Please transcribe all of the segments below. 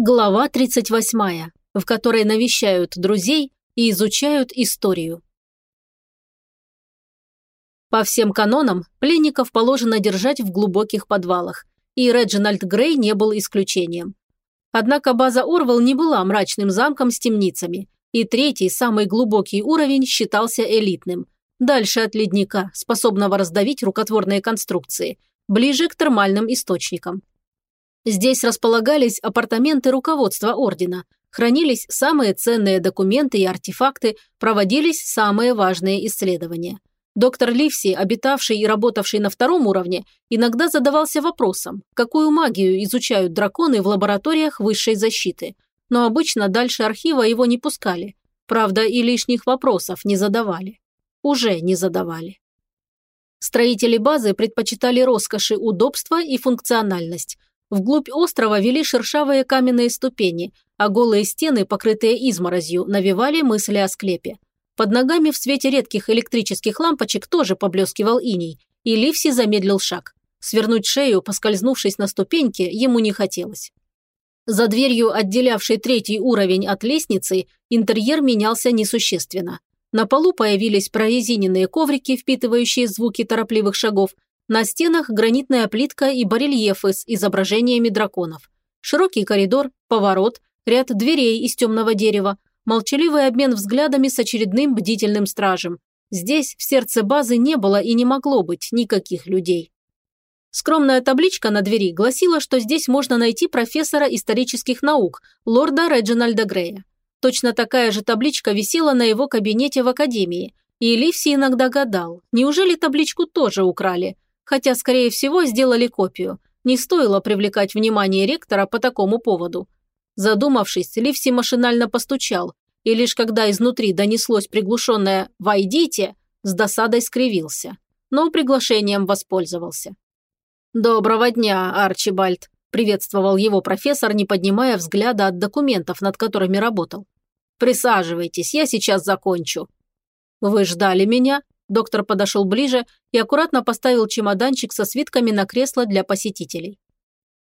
Глава 38, в которой навещают друзей и изучают историю. По всем канонам пленников положено держать в глубоких подвалах, и Реджинальд Грей не был исключением. Однако база Орвелл не была мрачным замком с темницами, и третий, самый глубокий уровень считался элитным, дальше от ледника, способного раздавить рукотворные конструкции, ближе к термальным источникам. Здесь располагались апартаменты руководства ордена, хранились самые ценные документы и артефакты, проводились самые важные исследования. Доктор Ливси, обитавший и работавший на втором уровне, иногда задавался вопросом, какую магию изучают драконы в лабораториях высшей защиты. Но обычно дальше архива его не пускали. Правда, и лишних вопросов не задавали. Уже не задавали. Строители базы предпочитали роскоши, удобство и функциональность, Вглубь острова вели шершавые каменные ступени, а голые стены, покрытые изморозью, навевали мысли о склепе. Под ногами в свете редких электрических лампочек тоже поблескивал иней, и Ливси замедлил шаг. Свернуть шею, поскользнувшись на ступеньке, ему не хотелось. За дверью, отделявшей третий уровень от лестницы, интерьер менялся несущественно. На полу появились прорезиненные коврики, впитывающие звуки торопливых шагов, на стенах гранитная плитка и барельефы с изображениями драконов. Широкий коридор, поворот, ряд дверей из темного дерева, молчаливый обмен взглядами с очередным бдительным стражем. Здесь, в сердце базы, не было и не могло быть никаких людей. Скромная табличка на двери гласила, что здесь можно найти профессора исторических наук, лорда Реджинальда Грея. Точно такая же табличка висела на его кабинете в академии. И Ливси иногда гадал, неужели табличку тоже украли – хотя, скорее всего, сделали копию. Не стоило привлекать внимание ректора по такому поводу. Задумавшись, Ливси машинально постучал, и лишь когда изнутри донеслось приглушенное «Войдите!», с досадой скривился, но приглашением воспользовался. «Доброго дня, Арчибальд», – приветствовал его профессор, не поднимая взгляда от документов, над которыми работал. «Присаживайтесь, я сейчас закончу». «Вы ждали меня?» Доктор подошел ближе и аккуратно поставил чемоданчик со свитками на кресло для посетителей.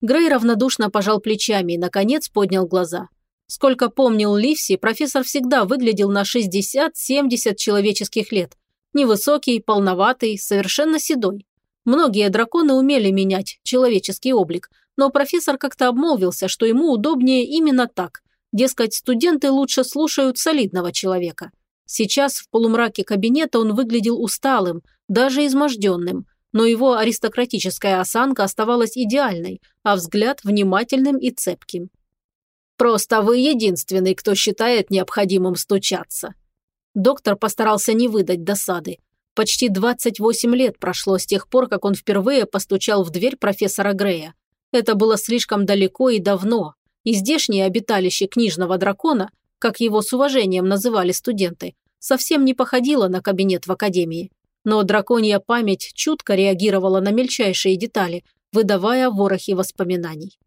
Грей равнодушно пожал плечами и, наконец, поднял глаза. Сколько помнил Ливси, профессор всегда выглядел на 60-70 человеческих лет. Невысокий, полноватый, совершенно седой. Многие драконы умели менять человеческий облик, но профессор как-то обмолвился, что ему удобнее именно так. Дескать, студенты лучше слушают солидного человека. Сейчас в полумраке кабинета он выглядел усталым, даже изможденным, но его аристократическая осанка оставалась идеальной, а взгляд внимательным и цепким. «Просто вы единственный, кто считает необходимым стучаться». Доктор постарался не выдать досады. Почти 28 лет прошло с тех пор, как он впервые постучал в дверь профессора Грея. Это было слишком далеко и давно, и здешнее обиталище книжного дракона как его с уважением называли студенты, совсем не походило на кабинет в академии. Но драконья память чутко реагировала на мельчайшие детали, выдавая ворохи воспоминаний.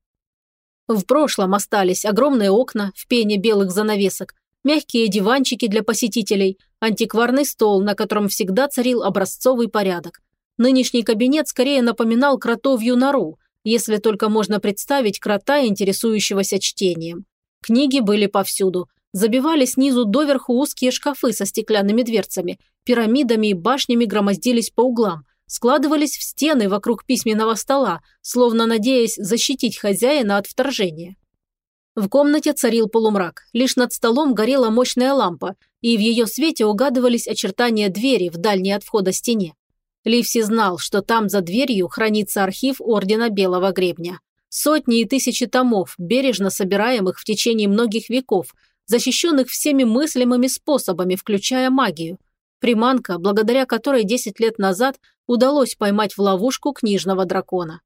В прошлом остались огромные окна в пене белых занавесок, мягкие диванчики для посетителей, антикварный стол, на котором всегда царил образцовый порядок. Нынешний кабинет скорее напоминал кротовью нору, если только можно представить крота, интересующегося чтением. Книги были повсюду, Забивали снизу доверху узкие шкафы со стеклянными дверцами, пирамидами и башнями громоздились по углам, складывались в стены вокруг письменного стола, словно надеясь защитить хозяина от вторжения. В комнате царил полумрак, лишь над столом горела мощная лампа, и в ее свете угадывались очертания двери в дальней от входа стене. Ливси знал, что там за дверью хранится архив Ордена Белого Гребня. Сотни и тысячи томов, бережно собираемых в течение многих веков, защищенных всеми мыслимыми способами, включая магию. Приманка, благодаря которой 10 лет назад удалось поймать в ловушку книжного дракона.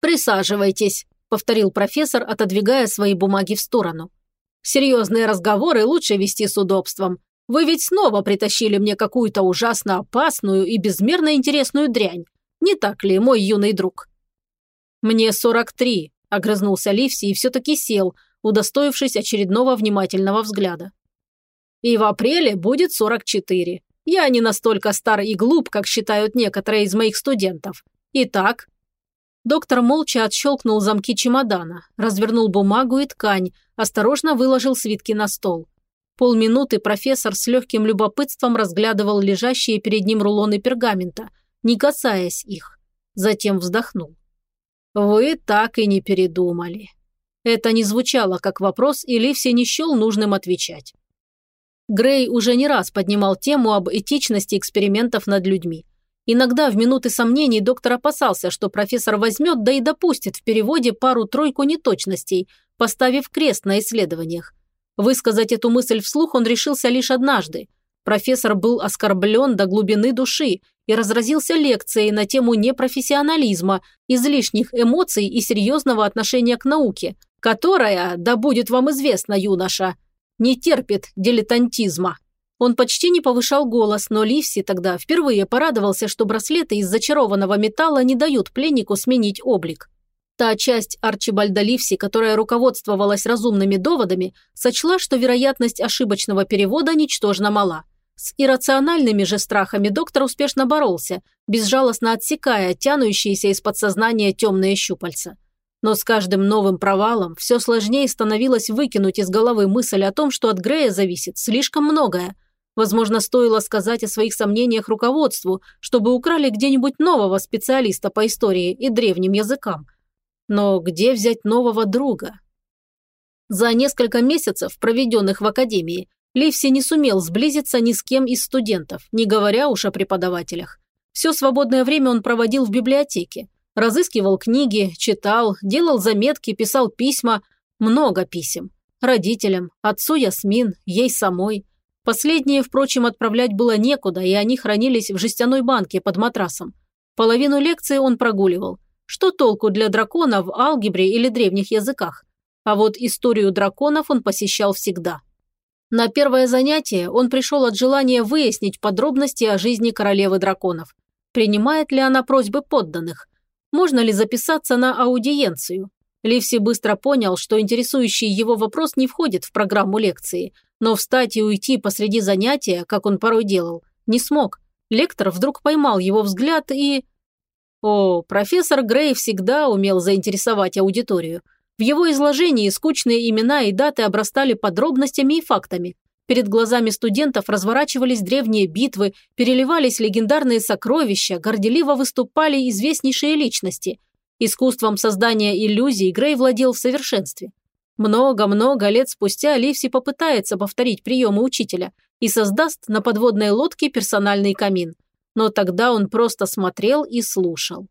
«Присаживайтесь», – повторил профессор, отодвигая свои бумаги в сторону. «Серьезные разговоры лучше вести с удобством. Вы ведь снова притащили мне какую-то ужасно опасную и безмерно интересную дрянь. Не так ли, мой юный друг?» «Мне 43», – огрызнулся Ливси и все-таки сел, удостоившись очередного внимательного взгляда. «И в апреле будет 44. Я не настолько стар и глуп, как считают некоторые из моих студентов. Итак...» Доктор молча отщелкнул замки чемодана, развернул бумагу и ткань, осторожно выложил свитки на стол. Полминуты профессор с легким любопытством разглядывал лежащие перед ним рулоны пергамента, не касаясь их. Затем вздохнул. «Вы так и не передумали». Это не звучало как вопрос, и Ливси не счел нужным отвечать. Грей уже не раз поднимал тему об этичности экспериментов над людьми. Иногда в минуты сомнений доктор опасался, что профессор возьмет, да и допустит в переводе пару-тройку неточностей, поставив крест на исследованиях. Высказать эту мысль вслух он решился лишь однажды. Профессор был оскорблен до глубины души и разразился лекцией на тему непрофессионализма, излишних эмоций и серьезного отношения к науке, которая, да будет вам известно, юноша, не терпит дилетантизма. Он почти не повышал голос, но Ливси тогда впервые порадовался, что браслеты из зачарованного металла не дают пленнику сменить облик. Та часть Арчибальда Ливси, которая руководствовалась разумными доводами, сочла, что вероятность ошибочного перевода ничтожно мала. С иррациональными же страхами доктор успешно боролся, безжалостно отсекая тянущиеся из подсознания темные щупальца. Но с каждым новым провалом все сложнее становилось выкинуть из головы мысль о том, что от Грея зависит слишком многое. Возможно, стоило сказать о своих сомнениях руководству, чтобы украли где-нибудь нового специалиста по истории и древним языкам. Но где взять нового друга? За несколько месяцев, проведенных в академии, Ливси не сумел сблизиться ни с кем из студентов, не говоря уж о преподавателях. Все свободное время он проводил в библиотеке, Разыскивал книги, читал, делал заметки, писал письма. Много писем. Родителям, отцу Ясмин, ей самой. Последние, впрочем, отправлять было некуда, и они хранились в жестяной банке под матрасом. Половину лекции он прогуливал. Что толку для дракона в алгебре или древних языках? А вот историю драконов он посещал всегда. На первое занятие он пришел от желания выяснить подробности о жизни королевы драконов. Принимает ли она просьбы подданных? Можно ли записаться на аудиенцию. Ливси быстро понял, что интересующий его вопрос не входит в программу лекции, но встать и уйти посреди занятия, как он порой делал, не смог. Лектор вдруг поймал его взгляд и... О, профессор Грей всегда умел заинтересовать аудиторию. В его изложении скучные имена и даты обрастали подробностями и фактами. Перед глазами студентов разворачивались древние битвы, переливались легендарные сокровища, горделиво выступали известнейшие личности. Искусством создания иллюзий Грей владел в совершенстве. Много-много лет спустя Ливси попытается повторить приемы учителя и создаст на подводной лодке персональный камин. Но тогда он просто смотрел и слушал.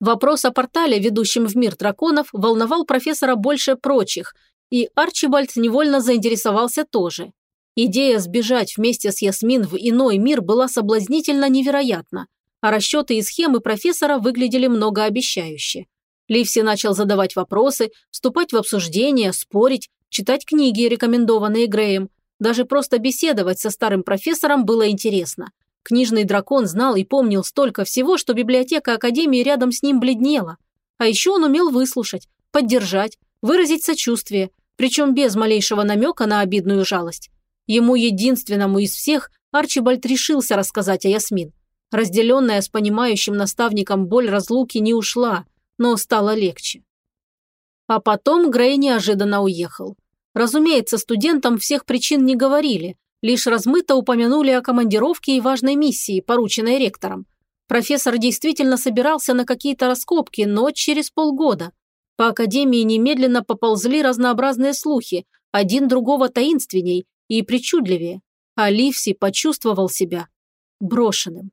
Вопрос о портале, ведущем в мир драконов, волновал профессора больше прочих, и Арчибальд невольно заинтересовался тоже. Идея сбежать вместе с Ясмин в иной мир была соблазнительно невероятна, а расчеты и схемы профессора выглядели многообещающе. Ливси начал задавать вопросы, вступать в обсуждения, спорить, читать книги, рекомендованные Греем. Даже просто беседовать со старым профессором было интересно. Книжный дракон знал и помнил столько всего, что библиотека Академии рядом с ним бледнела. А еще он умел выслушать, поддержать, выразить сочувствие, причем без малейшего намека на обидную жалость. Ему единственному из всех Арчибальд решился рассказать о Ясмин. Разделенная с понимающим наставником боль разлуки не ушла, но стало легче. А потом Грей неожиданно уехал. Разумеется, студентам всех причин не говорили, лишь размыто упомянули о командировке и важной миссии, порученной ректором. Профессор действительно собирался на какие-то раскопки, но через полгода. По академии немедленно поползли разнообразные слухи, один другого таинственней, и причудливее, а Ливси почувствовал себя брошенным.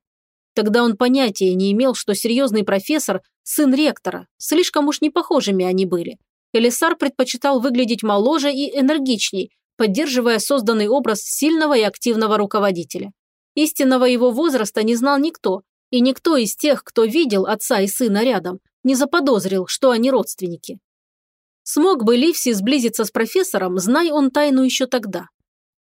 Тогда он понятия не имел, что серьезный профессор – сын ректора, слишком уж не похожими они были. Элисар предпочитал выглядеть моложе и энергичней, поддерживая созданный образ сильного и активного руководителя. Истинного его возраста не знал никто, и никто из тех, кто видел отца и сына рядом, не заподозрил, что они родственники. Смог бы Ливси сблизиться с профессором, зная он тайну еще тогда.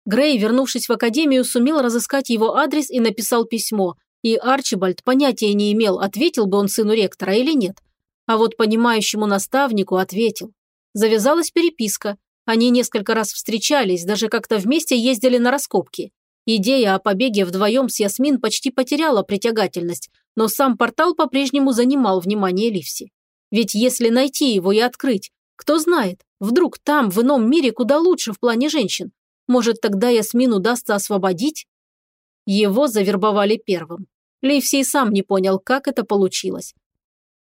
Грей, вернувшись в академию, сумел разыскать его адрес и написал письмо, и Арчибальд понятия не имел, ответил бы он сыну ректора или нет. А вот понимающему наставнику ответил. Завязалась переписка. Они несколько раз встречались, даже как-то вместе ездили на раскопки. Идея о побеге вдвоем с Ясмин почти потеряла притягательность, но сам портал по-прежнему занимал внимание Ливси. Ведь если найти его и открыть, кто знает, вдруг там, в ином мире, куда лучше в плане женщин. Может, тогда Ясмин удастся освободить? Его завербовали первым. Лейфсей сам не понял, как это получилось.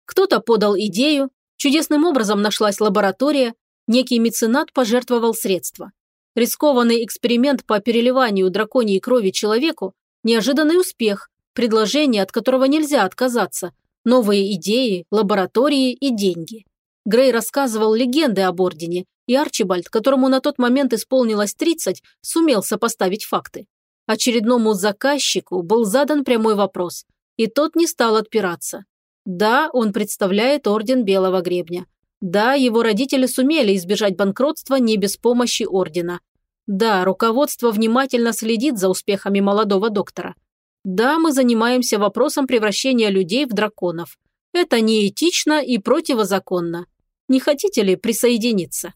Кто-то подал идею, чудесным образом нашлась лаборатория, некий меценат пожертвовал средства. Рискованный эксперимент по переливанию драконьей крови человеку – неожиданный успех, предложение, от которого нельзя отказаться, новые идеи, лаборатории и деньги. Грей рассказывал легенды об Ордене, и Арчибальд, которому на тот момент исполнилось 30, сумел сопоставить факты. Очередному заказчику был задан прямой вопрос, и тот не стал отпираться. Да, он представляет Орден Белого Гребня. Да, его родители сумели избежать банкротства не без помощи Ордена. Да, руководство внимательно следит за успехами молодого доктора. Да, мы занимаемся вопросом превращения людей в драконов. Это неэтично и противозаконно. Не хотите ли присоединиться?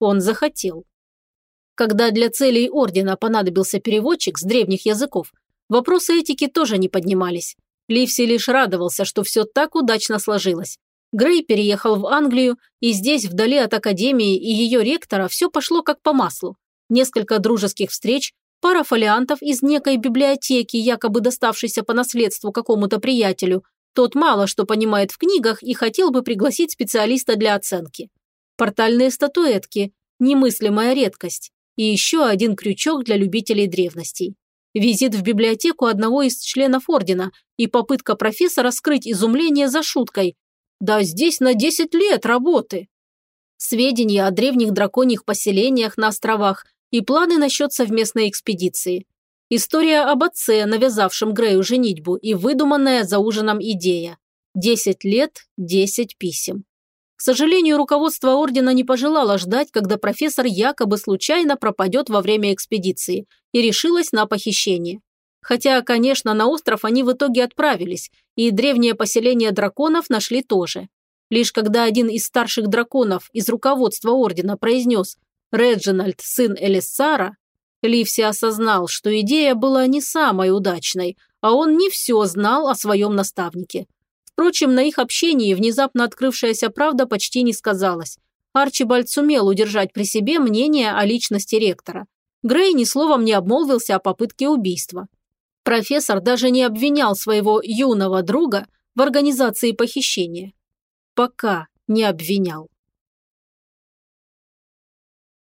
Он захотел. Когда для целей ордена понадобился переводчик с древних языков, вопросы этики тоже не поднимались. Ливси лишь радовался, что все так удачно сложилось. Грей переехал в Англию, и здесь, вдали от Академии и ее ректора, все пошло как по маслу. Несколько дружеских встреч, пара фолиантов из некой библиотеки, якобы доставшейся по наследству какому-то приятелю. Тот мало что понимает в книгах и хотел бы пригласить специалиста для оценки. Портальные статуэтки – немыслимая редкость и еще один крючок для любителей древностей. Визит в библиотеку одного из членов ордена и попытка профессора скрыть изумление за шуткой. «Да здесь на 10 лет работы!» Сведения о древних драконьих поселениях на островах и планы насчет совместной экспедиции. История об отце, навязавшем Грею женитьбу, и выдуманная за ужином идея. Десять лет, десять писем. К сожалению, руководство ордена не пожелало ждать, когда профессор якобы случайно пропадет во время экспедиции и решилось на похищение. Хотя, конечно, на остров они в итоге отправились, и древнее поселение драконов нашли тоже. Лишь когда один из старших драконов из руководства ордена произнес «Реджинальд, сын Элиссара», Ливси осознал, что идея была не самой удачной, а он не все знал о своем наставнике. Впрочем, на их общении внезапно открывшаяся правда почти не сказалась. Арчибальд сумел удержать при себе мнение о личности ректора. Грей ни словом не обмолвился о попытке убийства. Профессор даже не обвинял своего юного друга в организации похищения. Пока не обвинял.